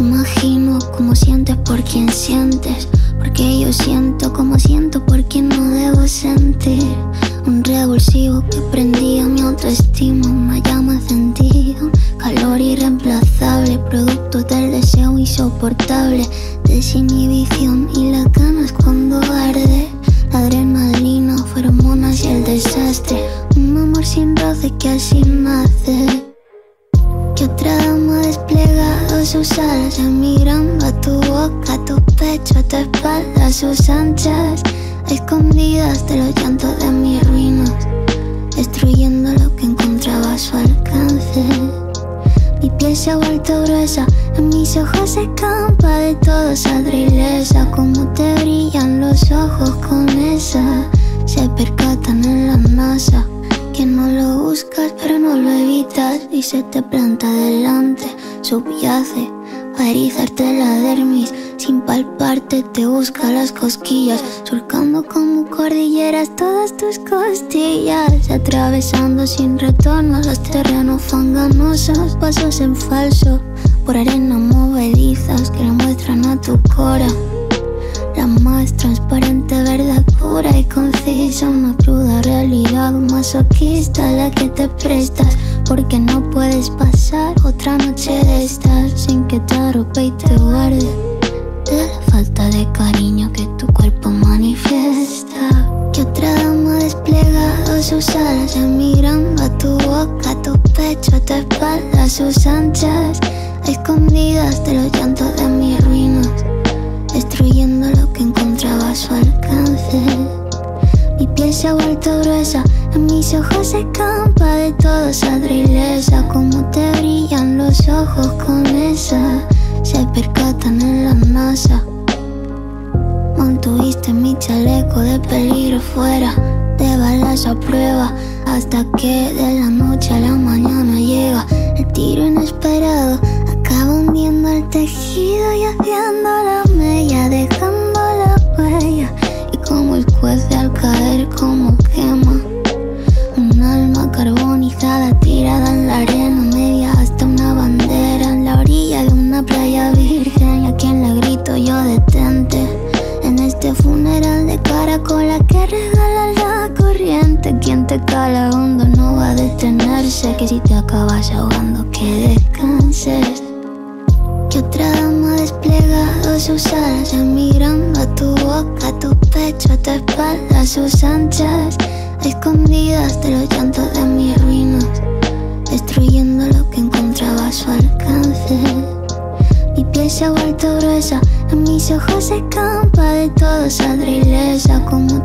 mismo como sientes por quien sientes. Porque yo siento como siento por quien no debo sentir. Un revulsivo que prendía mi autoestima, una llama encendida. Calor irreemplazable, producto del deseo insoportable. Desinhibición y las ganas cuando arde. Sus alas, mirando a tu boca, a tu pecho, a tu espalda, a sus anchas, escondidas de los llantos de mis ruinas, destruyendo lo que encontraba a su alcance. Mi piel se ha vuelto gruesa, en mis ojos se escampa de todo saldrá ilesa. Como te brillan los ojos con esa, se percatan en la NASA. Buscas pero no lo evitas y se te planta delante, subyace para erizarte la dermis. Sin palparte te busca las cosquillas, surcando como cordilleras todas tus costillas, atravesando sin retorno los terrenos fanganosos, pasos en falso, por arena movedizas que le muestran a tu cora. Concisa, una cruda realidad, un masoquista la que te prestas, porque no puedes pasar otra noche de estar sin que te arrope y te guarde de la falta de cariño que tu cuerpo manifiesta. Que otra dama desplegado sus alas, mirando a tu boca, a tu pecho, a tu espalda, a sus anchas, escondidas de los llantos de mis ruinas destruyendo lo que encontraba a su alcance. Mi piel se ha vuelto gruesa, en mis ojos se escampa de todo esa ilesa. Como te brillan los ojos con esa, se percatan en la NASA. Mantuviste mi chaleco de peligro fuera, de balas a prueba, hasta que de la noche a la mañana llega el tiro inesperado. Acaba hundiendo el tejido y haciendo carbonizada tirada en la arena, media hasta una bandera en la orilla de una playa virgen. Y a quien le grito yo detente. En este funeral de caracola que regala la corriente. Quien te cala hondo no va a detenerse. Que si te acabas ahogando, que descanses. Que otra dama desplegado sus alas, mirando a tu boca, a tu pecho, a tu espalda, a sus anchas, escondidas de los llantos de mis ruinas, destruyendo lo que encontraba a su alcance. Mi piel se ha vuelto gruesa, en mis ojos se escampa de todo saldrá ilesa. Como